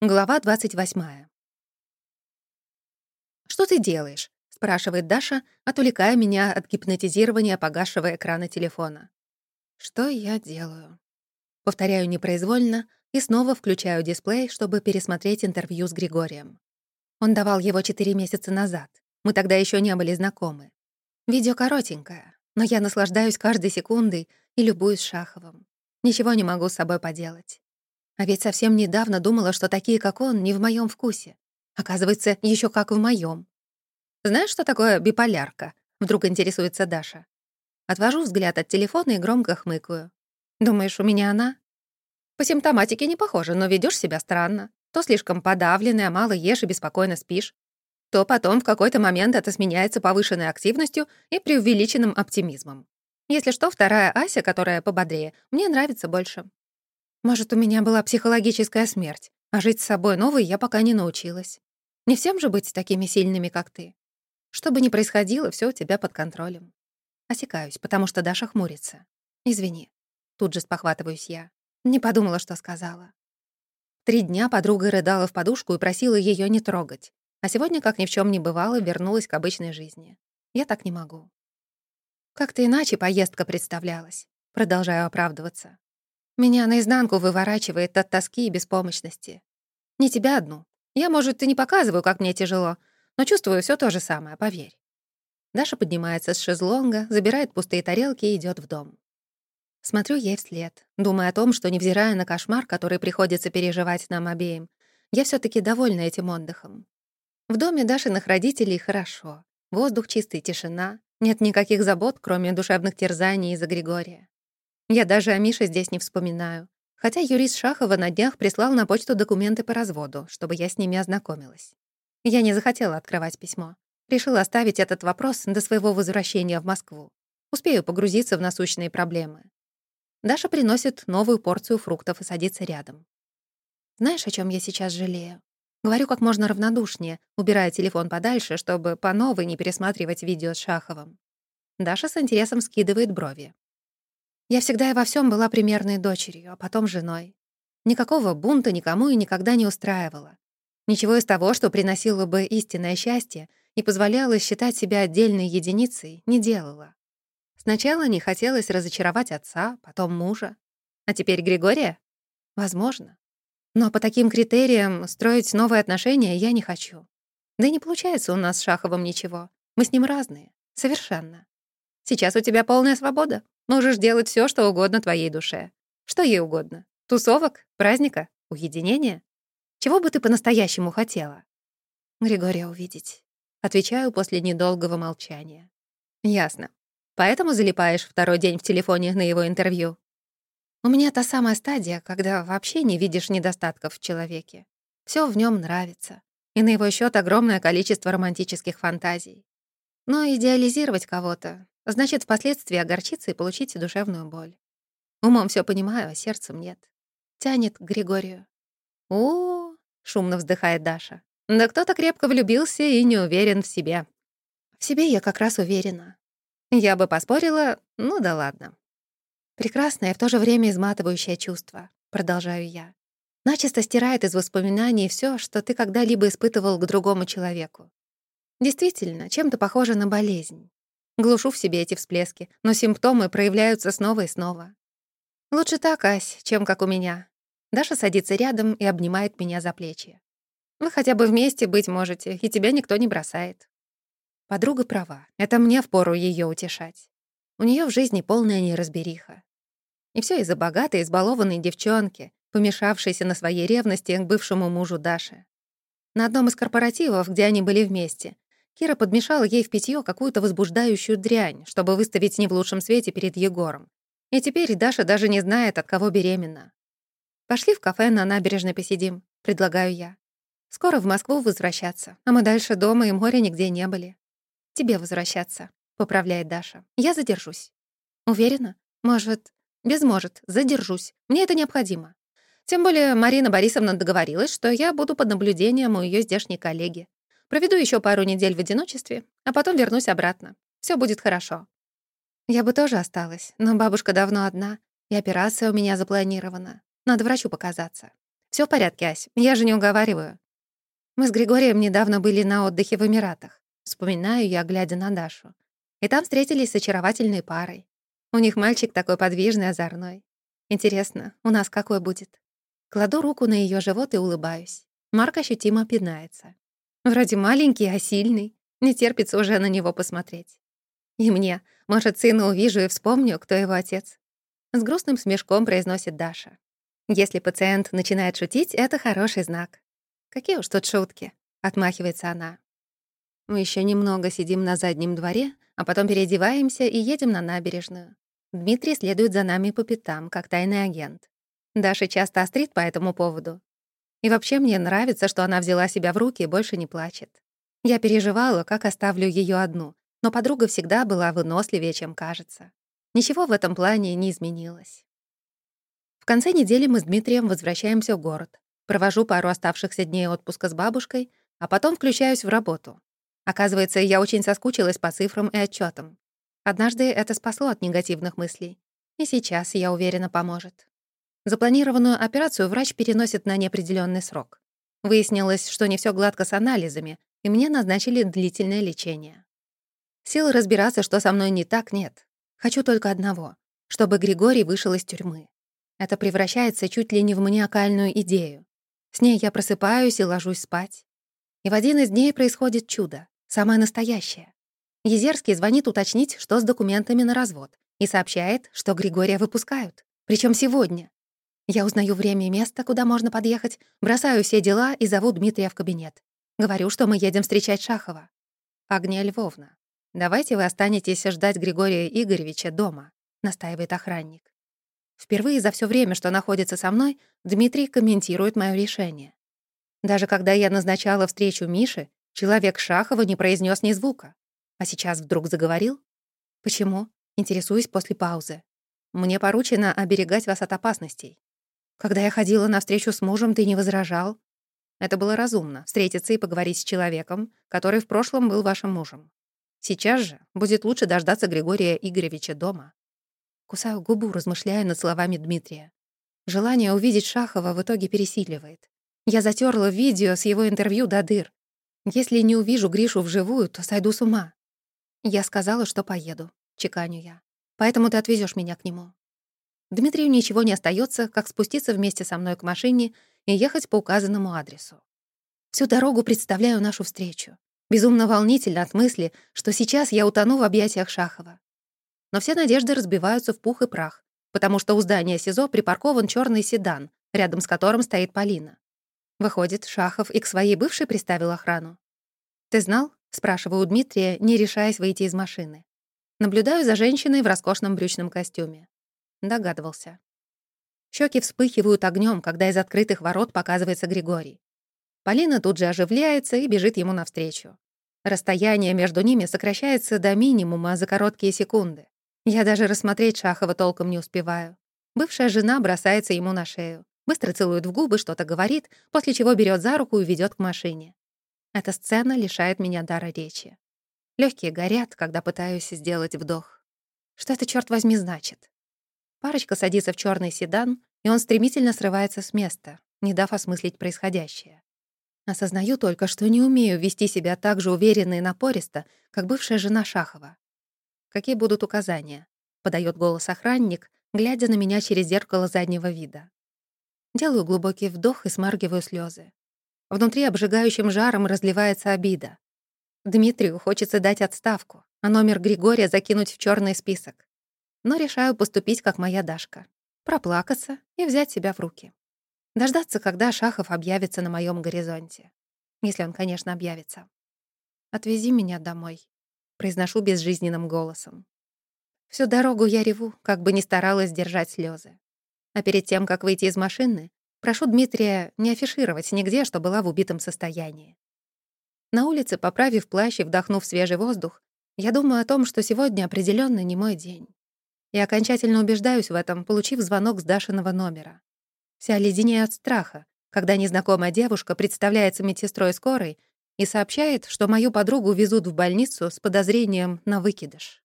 Глава 28. «Что ты делаешь?» — спрашивает Даша, отвлекая меня от гипнотизирования погасшего экрана телефона. «Что я делаю?» Повторяю непроизвольно и снова включаю дисплей, чтобы пересмотреть интервью с Григорием. Он давал его четыре месяца назад. Мы тогда еще не были знакомы. Видео коротенькое, но я наслаждаюсь каждой секундой и любуюсь Шаховым. Ничего не могу с собой поделать. А ведь совсем недавно думала, что такие, как он, не в моем вкусе. Оказывается, еще как в моем. Знаешь, что такое биполярка? Вдруг интересуется Даша. Отвожу взгляд от телефона и громко хмыкаю. Думаешь, у меня она? По симптоматике не похоже, но ведешь себя странно. То слишком подавленная, мало ешь и беспокойно спишь, то потом в какой-то момент это сменяется повышенной активностью и преувеличенным оптимизмом. Если что, вторая Ася, которая пободрее, мне нравится больше. Может, у меня была психологическая смерть, а жить с собой новой я пока не научилась. Не всем же быть такими сильными, как ты. Что бы ни происходило, все у тебя под контролем. Осекаюсь, потому что Даша хмурится. Извини. Тут же спохватываюсь я. Не подумала, что сказала. Три дня подруга рыдала в подушку и просила ее не трогать. А сегодня, как ни в чем не бывало, вернулась к обычной жизни. Я так не могу. Как-то иначе поездка представлялась. Продолжаю оправдываться. Меня наизнанку выворачивает от тоски и беспомощности. Не тебя одну. Я, может, и не показываю, как мне тяжело, но чувствую все то же самое, поверь. Даша поднимается с шезлонга, забирает пустые тарелки и идет в дом. Смотрю ей вслед, думая о том, что, невзирая на кошмар, который приходится переживать нам обеим, я все таки довольна этим отдыхом. В доме Дашиных родителей хорошо. Воздух чистый, тишина. Нет никаких забот, кроме душевных терзаний из-за Григория. Я даже о Мише здесь не вспоминаю. Хотя юрист Шахова на днях прислал на почту документы по разводу, чтобы я с ними ознакомилась. Я не захотела открывать письмо. Решила оставить этот вопрос до своего возвращения в Москву. Успею погрузиться в насущные проблемы. Даша приносит новую порцию фруктов и садится рядом. Знаешь, о чем я сейчас жалею? Говорю как можно равнодушнее, убирая телефон подальше, чтобы по новой не пересматривать видео с Шаховым. Даша с интересом скидывает брови. Я всегда и во всем была примерной дочерью, а потом женой. Никакого бунта никому и никогда не устраивала. Ничего из того, что приносило бы истинное счастье и позволяло считать себя отдельной единицей, не делала. Сначала не хотелось разочаровать отца, потом мужа. А теперь Григория? Возможно. Но по таким критериям строить новые отношения я не хочу. Да и не получается у нас с Шаховым ничего. Мы с ним разные. Совершенно. Сейчас у тебя полная свобода. Можешь делать все, что угодно твоей душе. Что ей угодно. Тусовок, праздника, уединения. Чего бы ты по-настоящему хотела? Григория увидеть. Отвечаю после недолгого молчания. Ясно. Поэтому залипаешь второй день в телефоне на его интервью. У меня та самая стадия, когда вообще не видишь недостатков в человеке. Все в нем нравится. И на его счет огромное количество романтических фантазий. Но идеализировать кого-то Значит, впоследствии огорчиться и получить душевную боль. Умом все понимаю, а сердцем нет. Тянет к Григорию. О, шумно вздыхает Даша. Да кто-то крепко влюбился и не уверен в себе. В себе я как раз уверена. Я бы поспорила, ну да ладно. Прекрасное в то же время изматывающее чувство, продолжаю я. Начисто стирает из воспоминаний все, что ты когда-либо испытывал к другому человеку. Действительно, чем-то похоже на болезнь. Глушу в себе эти всплески, но симптомы проявляются снова и снова. Лучше так, Ась, чем как у меня. Даша садится рядом и обнимает меня за плечи. Вы хотя бы вместе быть можете, и тебя никто не бросает. Подруга права, это мне впору ее утешать. У нее в жизни полная неразбериха. И все из-за богатой, избалованной девчонки, помешавшейся на своей ревности к бывшему мужу Даши. На одном из корпоративов, где они были вместе, Кира подмешала ей в питье какую-то возбуждающую дрянь, чтобы выставить не в лучшем свете перед Егором. И теперь Даша даже не знает, от кого беременна. «Пошли в кафе на набережной посидим», — предлагаю я. «Скоро в Москву возвращаться, а мы дальше дома и моря нигде не были». «Тебе возвращаться», — поправляет Даша. «Я задержусь». «Уверена? Может...» «Без может. Задержусь. Мне это необходимо. Тем более Марина Борисовна договорилась, что я буду под наблюдением у ее здешней коллеги. Проведу еще пару недель в одиночестве, а потом вернусь обратно. Все будет хорошо. Я бы тоже осталась, но бабушка давно одна, и операция у меня запланирована. Надо врачу показаться. Все в порядке, Ась, я же не уговариваю. Мы с Григорием недавно были на отдыхе в Эмиратах. Вспоминаю я, глядя на Дашу. И там встретились с очаровательной парой. У них мальчик такой подвижный, озорной. Интересно, у нас какой будет? Кладу руку на ее живот и улыбаюсь. Марк ощутимо пинается. Вроде маленький, а сильный. Не терпится уже на него посмотреть. И мне, может, сына увижу и вспомню, кто его отец. С грустным смешком произносит Даша. Если пациент начинает шутить, это хороший знак. Какие уж тут шутки, отмахивается она. Мы еще немного сидим на заднем дворе, а потом переодеваемся и едем на набережную. Дмитрий следует за нами по пятам, как тайный агент. Даша часто острит по этому поводу. И вообще мне нравится, что она взяла себя в руки и больше не плачет. Я переживала, как оставлю ее одну, но подруга всегда была выносливее, чем кажется. Ничего в этом плане не изменилось. В конце недели мы с Дмитрием возвращаемся в город. Провожу пару оставшихся дней отпуска с бабушкой, а потом включаюсь в работу. Оказывается, я очень соскучилась по цифрам и отчетам. Однажды это спасло от негативных мыслей. И сейчас, я уверена, поможет. Запланированную операцию врач переносит на неопределенный срок. Выяснилось, что не все гладко с анализами, и мне назначили длительное лечение. Сил разбираться, что со мной не так, нет. Хочу только одного — чтобы Григорий вышел из тюрьмы. Это превращается чуть ли не в маниакальную идею. С ней я просыпаюсь и ложусь спать. И в один из дней происходит чудо. Самое настоящее. Езерский звонит уточнить, что с документами на развод, и сообщает, что Григория выпускают. Причем сегодня. Я узнаю время и место, куда можно подъехать, бросаю все дела и зову Дмитрия в кабинет. Говорю, что мы едем встречать Шахова. «Агния Львовна, давайте вы останетесь ждать Григория Игоревича дома», — настаивает охранник. Впервые за все время, что находится со мной, Дмитрий комментирует мое решение. Даже когда я назначала встречу Миши, Человек Шахова не произнес ни звука. А сейчас вдруг заговорил? Почему? Интересуюсь после паузы. Мне поручено оберегать вас от опасностей. Когда я ходила на встречу с мужем, ты не возражал. Это было разумно — встретиться и поговорить с человеком, который в прошлом был вашим мужем. Сейчас же будет лучше дождаться Григория Игоревича дома. Кусаю губу, размышляя над словами Дмитрия. Желание увидеть Шахова в итоге пересиливает. Я затерла видео с его интервью до дыр. Если не увижу Гришу вживую, то сойду с ума. Я сказала, что поеду, чеканю я. Поэтому ты отвезешь меня к нему. Дмитрию ничего не остается, как спуститься вместе со мной к машине и ехать по указанному адресу. Всю дорогу представляю нашу встречу. Безумно волнительно от мысли, что сейчас я утону в объятиях Шахова. Но все надежды разбиваются в пух и прах, потому что у здания СИЗО припаркован черный седан, рядом с которым стоит Полина. Выходит, Шахов и к своей бывшей приставил охрану. «Ты знал?» — спрашиваю у Дмитрия, не решаясь выйти из машины. Наблюдаю за женщиной в роскошном брючном костюме. Догадывался. Щеки вспыхивают огнем, когда из открытых ворот показывается Григорий. Полина тут же оживляется и бежит ему навстречу. Расстояние между ними сокращается до минимума за короткие секунды. Я даже рассмотреть Шахова толком не успеваю. Бывшая жена бросается ему на шею. Быстро целует в губы, что-то говорит, после чего берет за руку и ведет к машине. Эта сцена лишает меня дара речи. Легкие горят, когда пытаюсь сделать вдох. Что это, черт возьми, значит? Парочка садится в черный седан, и он стремительно срывается с места, не дав осмыслить происходящее. Осознаю только, что не умею вести себя так же уверенно и напористо, как бывшая жена Шахова. «Какие будут указания?» — подает голос охранник, глядя на меня через зеркало заднего вида. Делаю глубокий вдох и смаргиваю слезы. Внутри обжигающим жаром разливается обида. Дмитрию хочется дать отставку, а номер Григория закинуть в черный список. Но решаю поступить, как моя Дашка. Проплакаться и взять себя в руки. Дождаться, когда Шахов объявится на моем горизонте. Если он, конечно, объявится. «Отвези меня домой», — произношу безжизненным голосом. Всю дорогу я реву, как бы ни старалась держать слезы. А перед тем, как выйти из машины, прошу Дмитрия не афишировать нигде, что была в убитом состоянии. На улице, поправив плащ и вдохнув свежий воздух, я думаю о том, что сегодня определенно не мой день. И окончательно убеждаюсь в этом, получив звонок с Дашиного номера. Вся леденею от страха, когда незнакомая девушка представляется медсестрой скорой и сообщает, что мою подругу везут в больницу с подозрением на выкидыш.